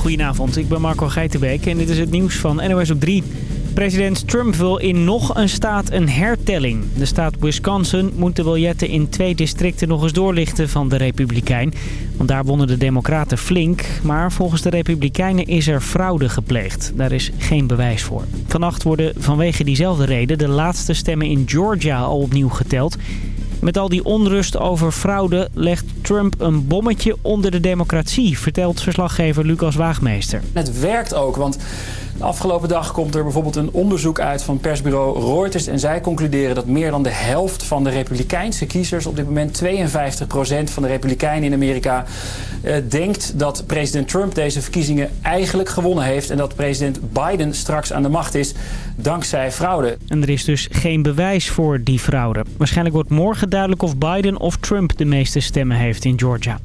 Goedenavond, ik ben Marco Geitenbeek en dit is het nieuws van NOS op 3. President Trump wil in nog een staat een hertelling. De staat Wisconsin moet de biljetten in twee districten nog eens doorlichten van de Republikein. Want daar wonnen de democraten flink. Maar volgens de Republikeinen is er fraude gepleegd. Daar is geen bewijs voor. Vannacht worden vanwege diezelfde reden de laatste stemmen in Georgia al opnieuw geteld. Met al die onrust over fraude legt Trump een bommetje onder de democratie, vertelt verslaggever Lucas Waagmeester. Het werkt ook, want de afgelopen dag komt er bijvoorbeeld een onderzoek uit van persbureau Reuters. En zij concluderen dat meer dan de helft van de republikeinse kiezers, op dit moment 52% van de republikeinen in Amerika, eh, denkt dat president Trump deze verkiezingen eigenlijk gewonnen heeft. En dat president Biden straks aan de macht is dankzij fraude. En er is dus geen bewijs voor die fraude. Waarschijnlijk wordt morgen duidelijk of Biden of Trump de meeste stemmen heeft in Georgia.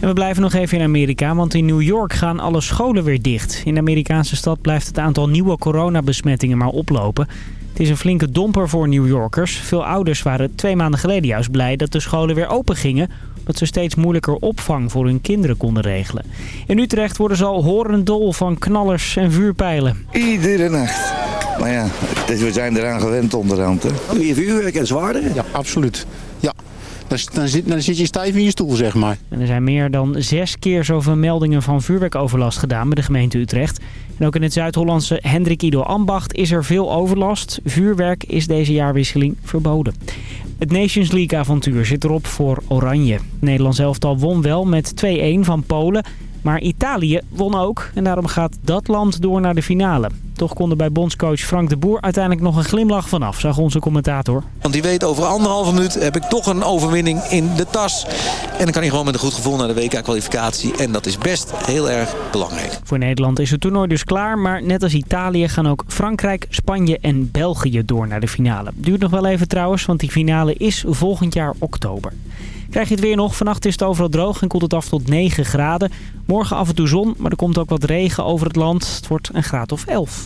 En we blijven nog even in Amerika, want in New York gaan alle scholen weer dicht. In de Amerikaanse stad blijft het aantal nieuwe coronabesmettingen maar oplopen. Het is een flinke domper voor New Yorkers. Veel ouders waren twee maanden geleden juist blij dat de scholen weer open gingen... omdat ze steeds moeilijker opvang voor hun kinderen konden regelen. In Utrecht worden ze al horendol van knallers en vuurpijlen. Iedere nacht. Maar ja, we zijn eraan gewend onderhand. Hè? Meer vuurwerk en zwaarder? Ja, absoluut. Ja. Dan, zit, je stijf in je stoel, zeg maar. Er zijn meer dan zes keer zoveel meldingen van vuurwerkoverlast gedaan bij de gemeente Utrecht. En ook in het Zuid-Hollandse Hendrik Ido Ambacht is er veel overlast. Vuurwerk is deze jaarwisseling verboden. Het Nations League avontuur zit erop voor Oranje. Nederland elftal won wel met 2-1 van Polen. Maar Italië won ook en daarom gaat dat land door naar de finale. Toch kon er bij bondscoach Frank de Boer uiteindelijk nog een glimlach vanaf, zag onze commentator. Want die weet over anderhalve minuut heb ik toch een overwinning in de tas. En dan kan hij gewoon met een goed gevoel naar de WK-kwalificatie. En dat is best heel erg belangrijk. Voor Nederland is het toernooi dus klaar. Maar net als Italië gaan ook Frankrijk, Spanje en België door naar de finale. Duurt nog wel even trouwens, want die finale is volgend jaar oktober. Krijg je het weer nog. Vannacht is het overal droog en koelt het af tot 9 graden. Morgen af en toe zon, maar er komt ook wat regen over het land. Het wordt een graad of 11.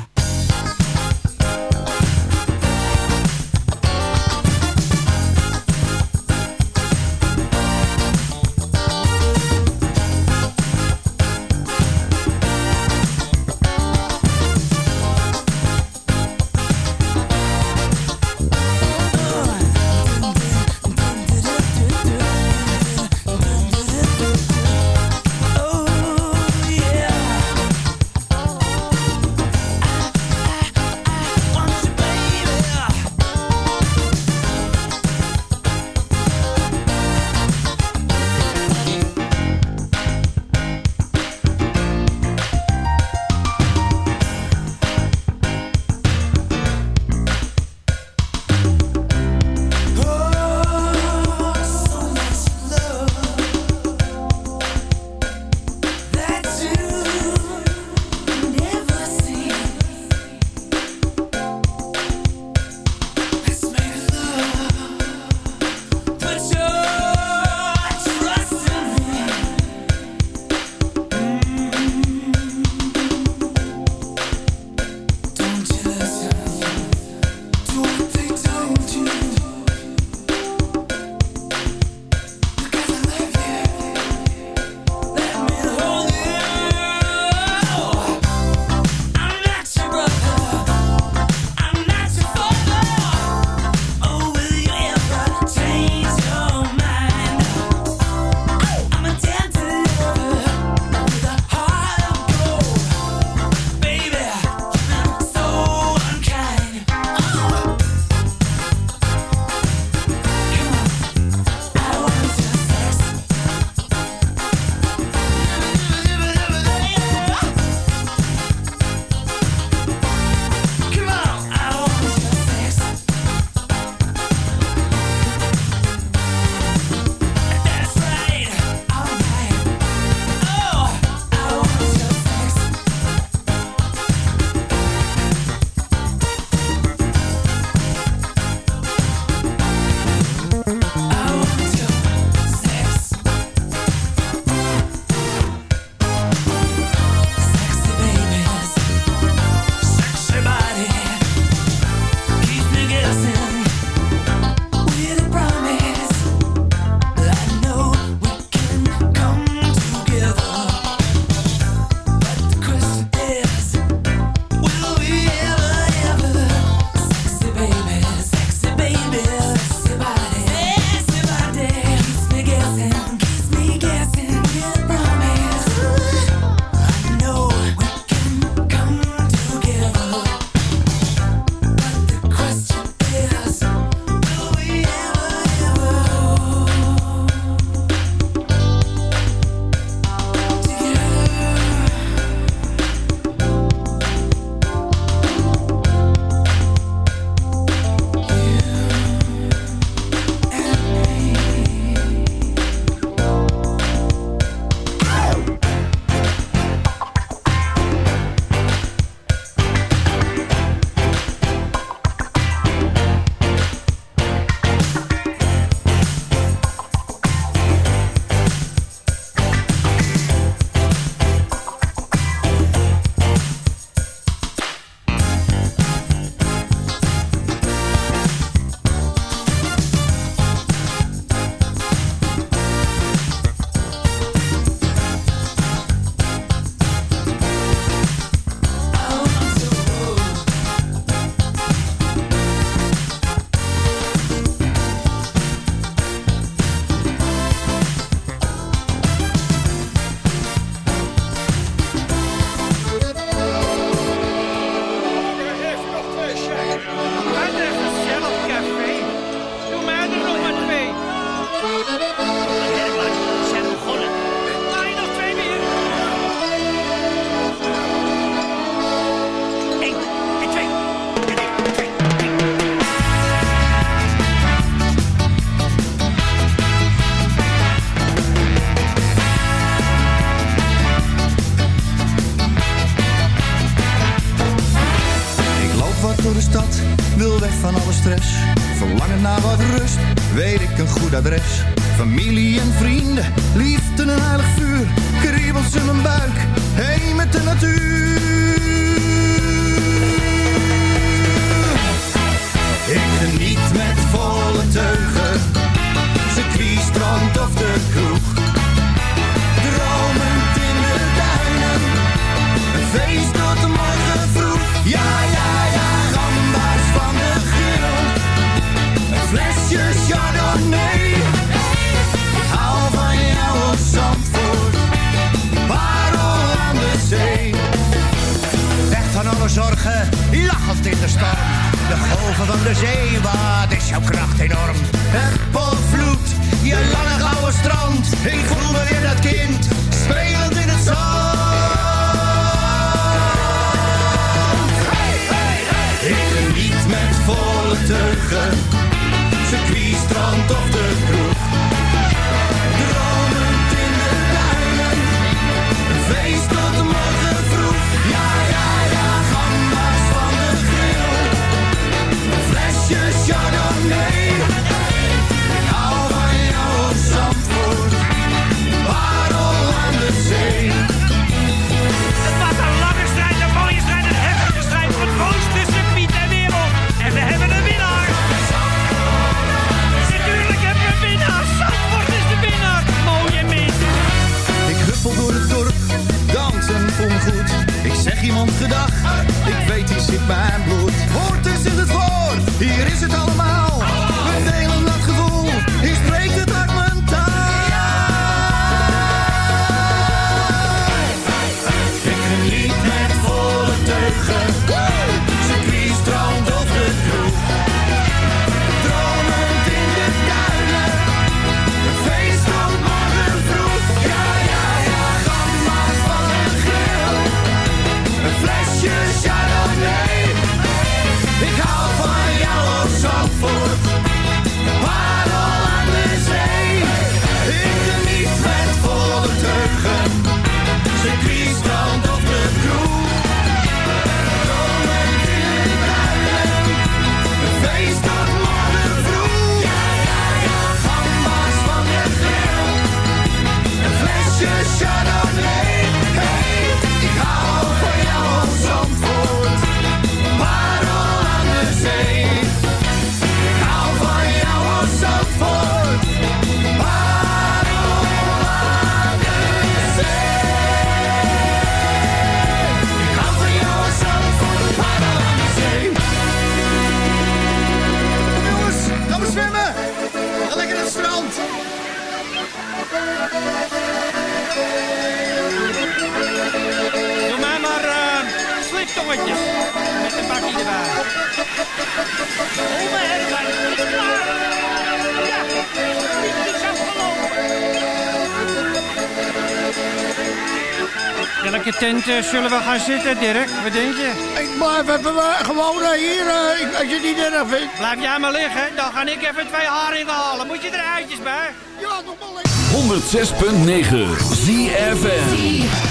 zullen we gaan zitten, Dirk? Wat denk je? Ik blijf even eh, gewoon eh, hier, eh, als je het niet erg vindt. Blijf jij maar liggen, dan ga ik even twee haringen halen. Moet je er eitjes bij? Ja, nog wel. lekker. 106.9 ZFN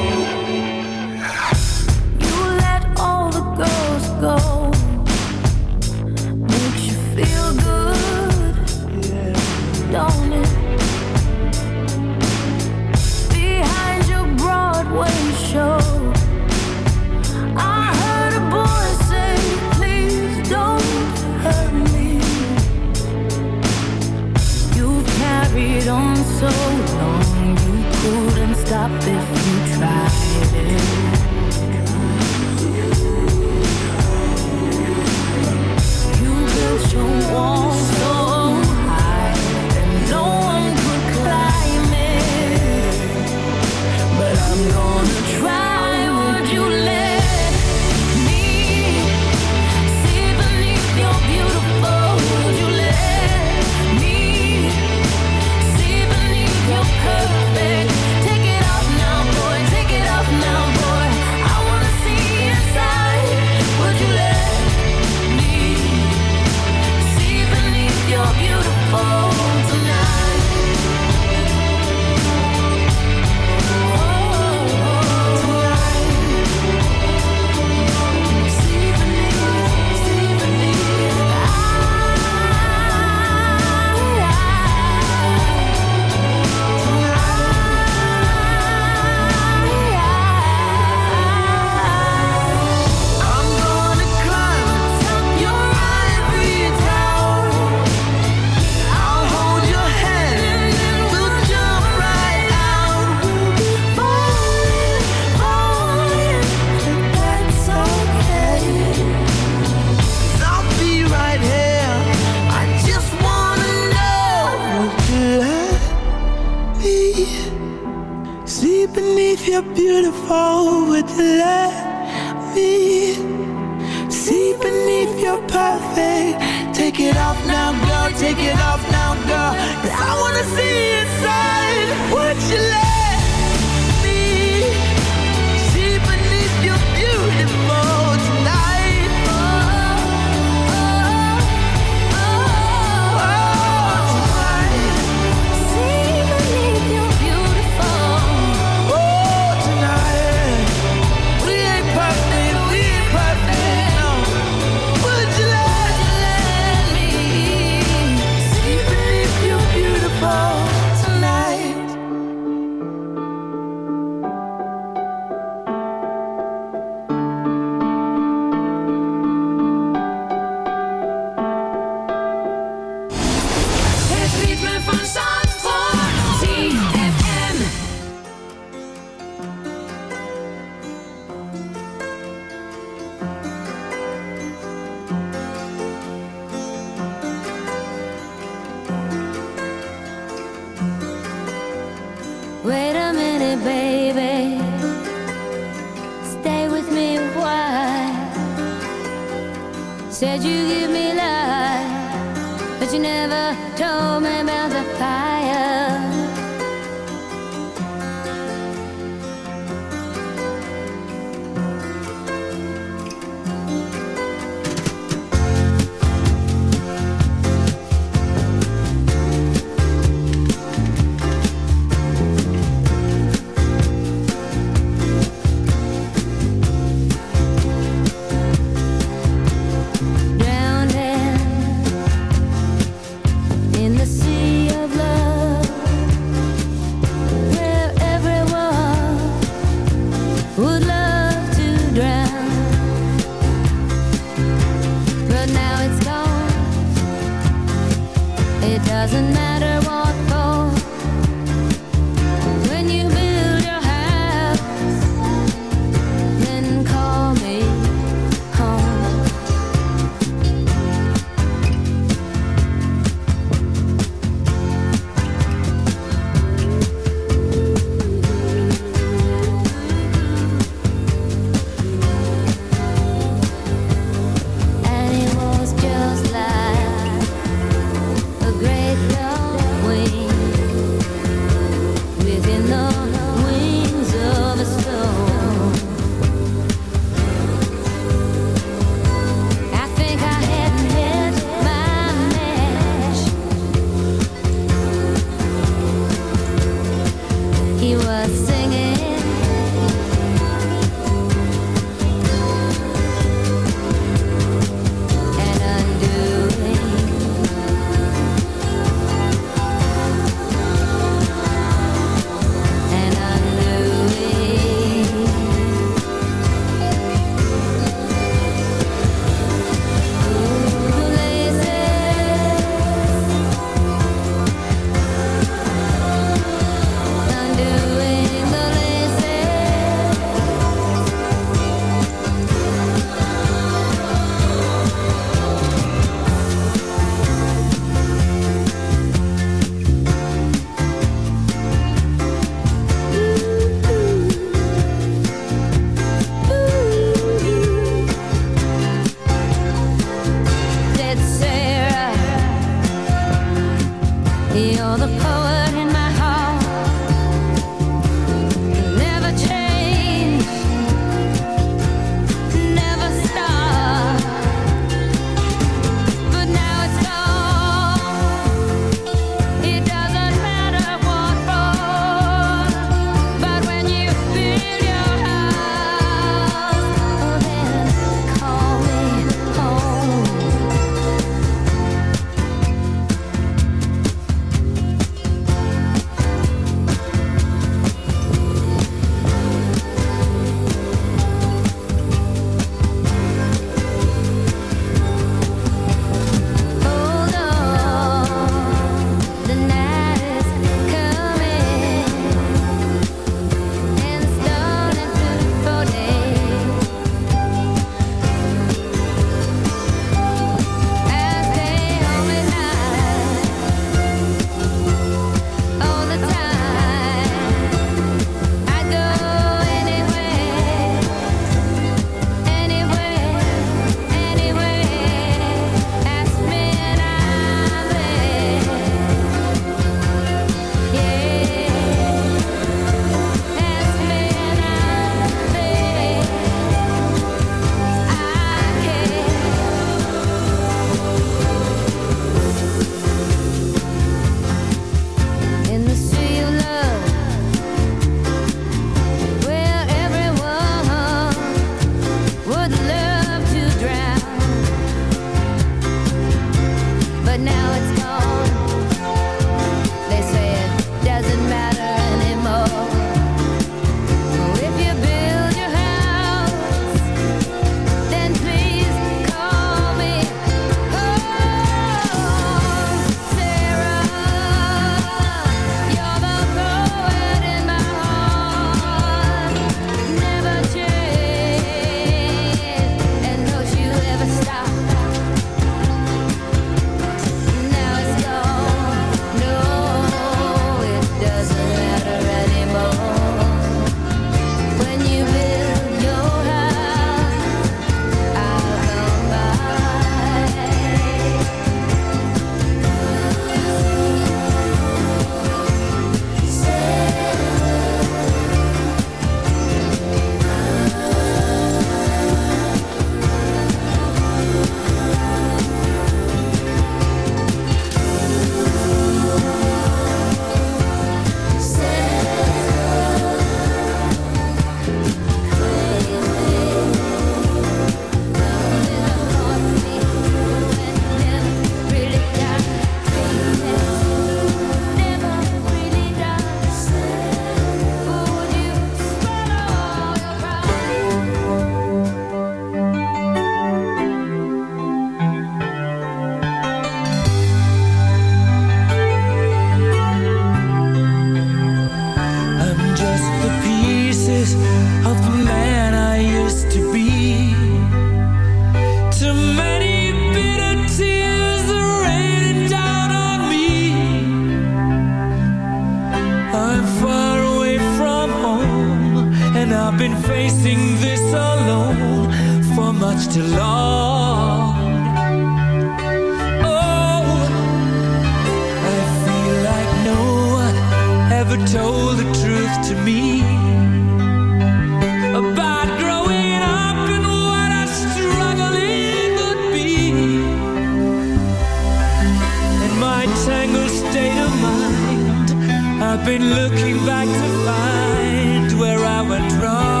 came back to find where I went wrong.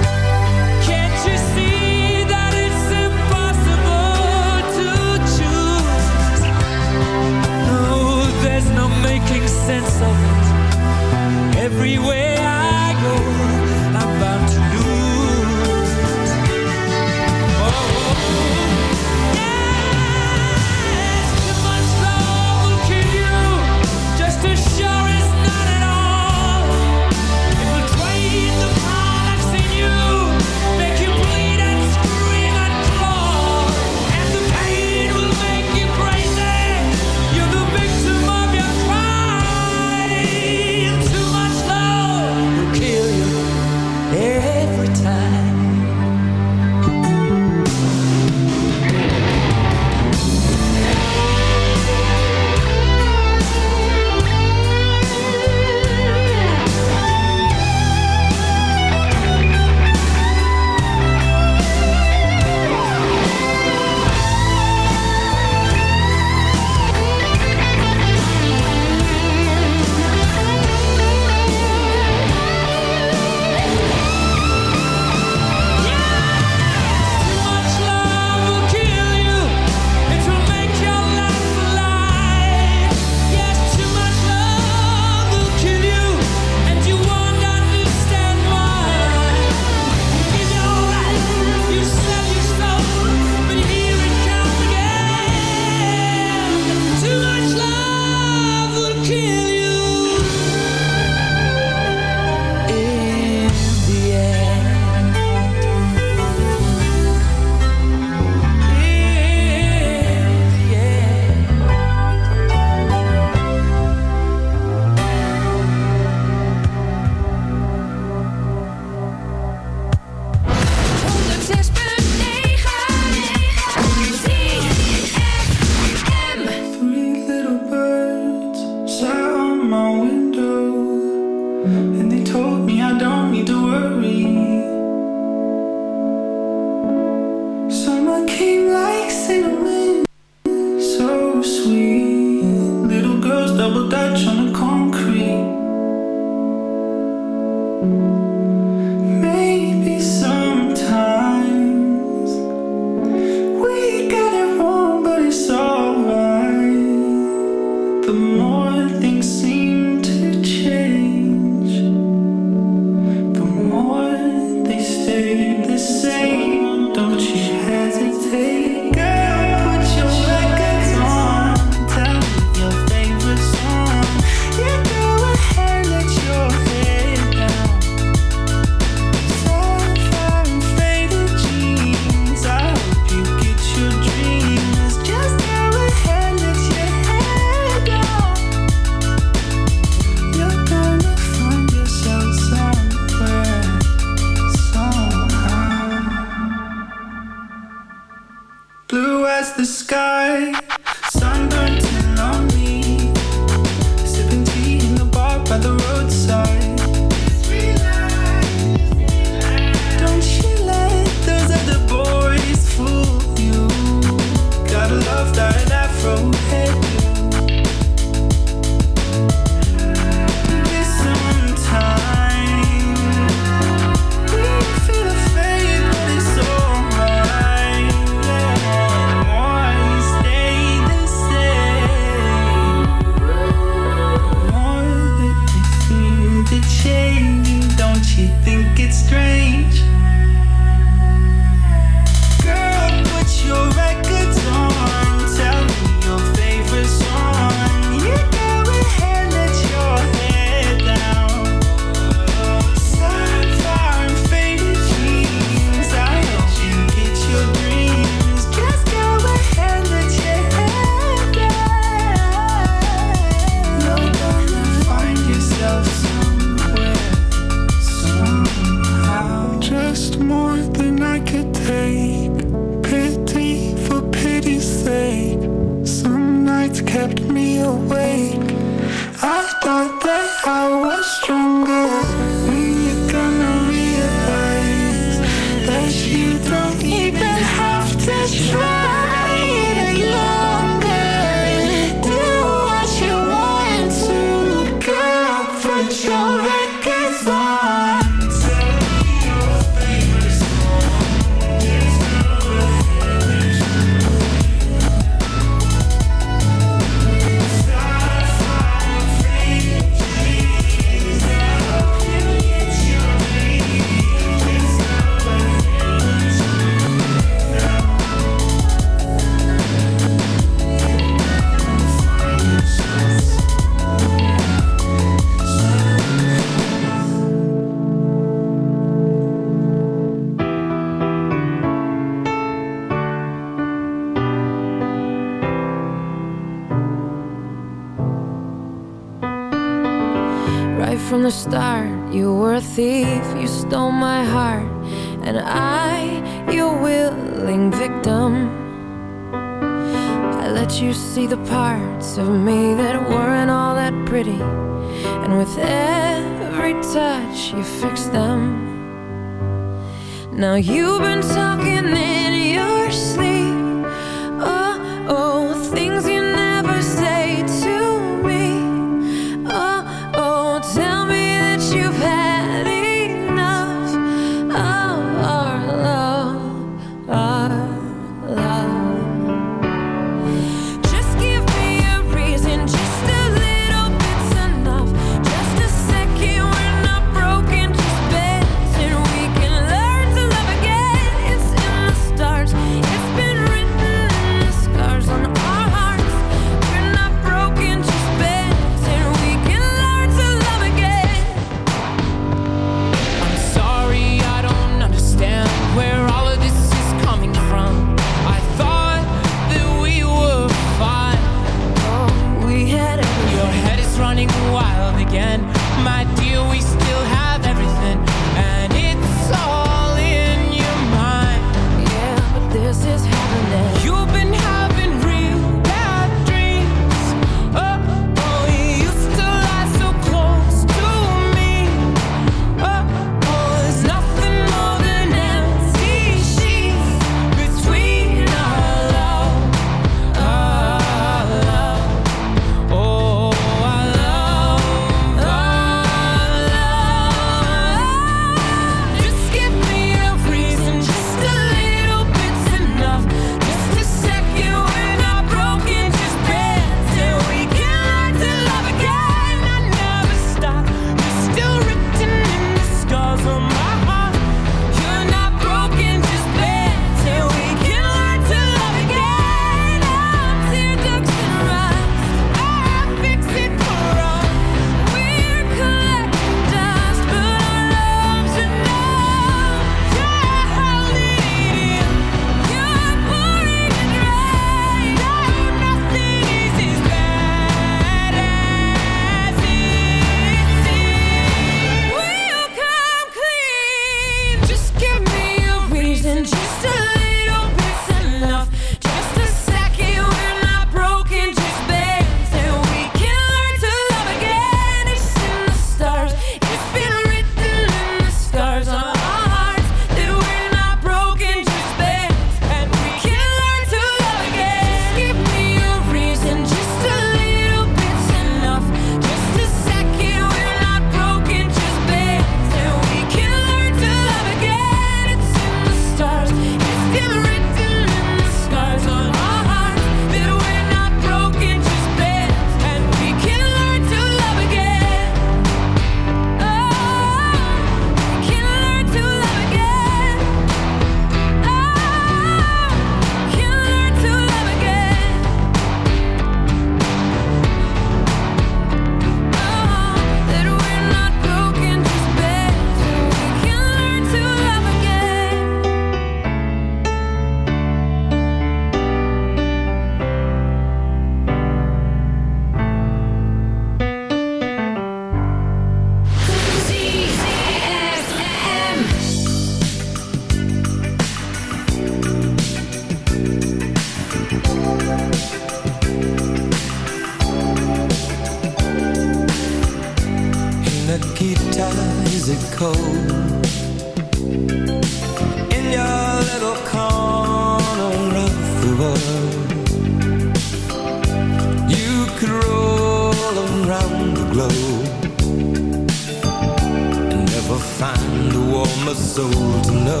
My soul to know.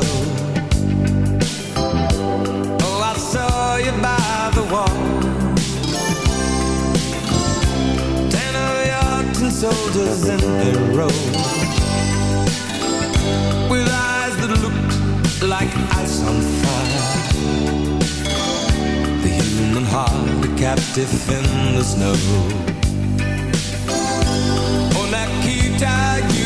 Oh, I saw you by the wall. Ten of your soldiers in a row. With eyes that looked like ice on fire. The human heart, a captive in the snow. Oh, Nikita, you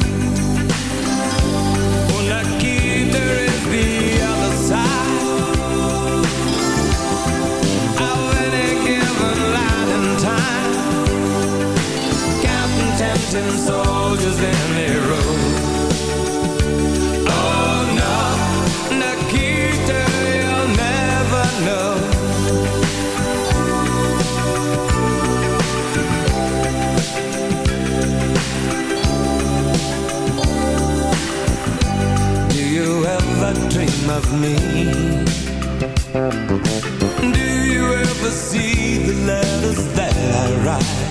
Soldiers in a row. Oh you'll never know. Do you ever dream of me? Do you ever see the letters that I write?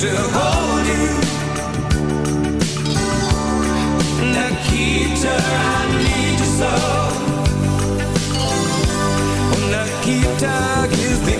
to hold you. Nikita, I need you so. Oh, Nikita is the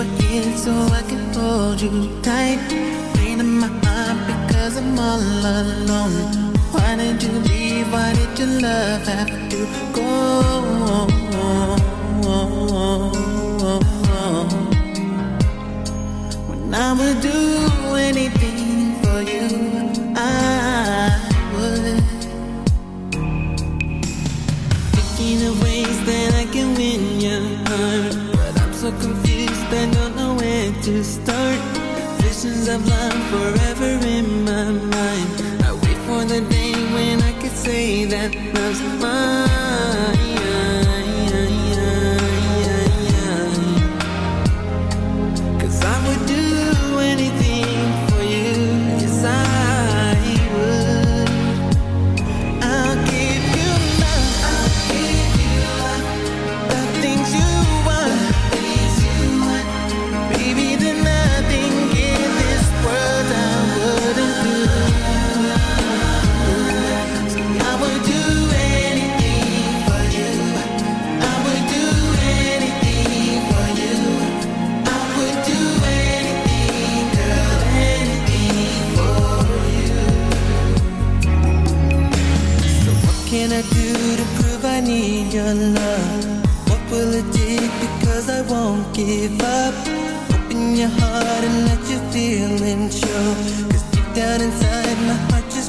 again so I can hold you tight. Pain in my heart because I'm all alone. Why did you leave? Why did your love have to go? When I would do anything for you. to start. Visions of love forever in my mind. I wait for the day when I can say that love's mine.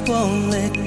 won't let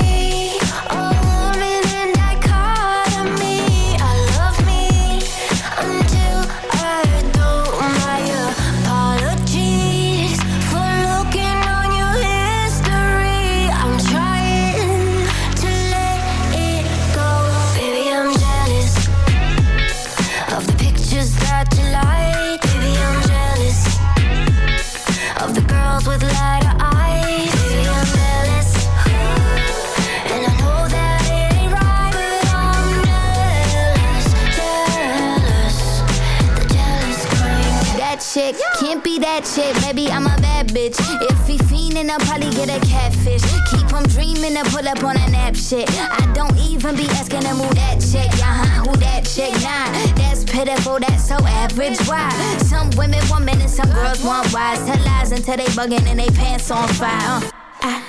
chick can't be that chick. Maybe I'm a bad bitch. If he fiendin', I'll probably get a catfish. Keep him dreaming to pull up on a nap shit. I don't even be asking him who that chick. Uh huh, who that chick? Nah, that's pitiful. That's so average. Why? Some women want men and some girls want wise. Tell lies until they bugging and they pants on fire. Uh.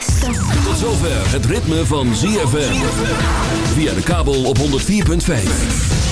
Tot zover het ritme van ZFM. Via de kabel op 104.5.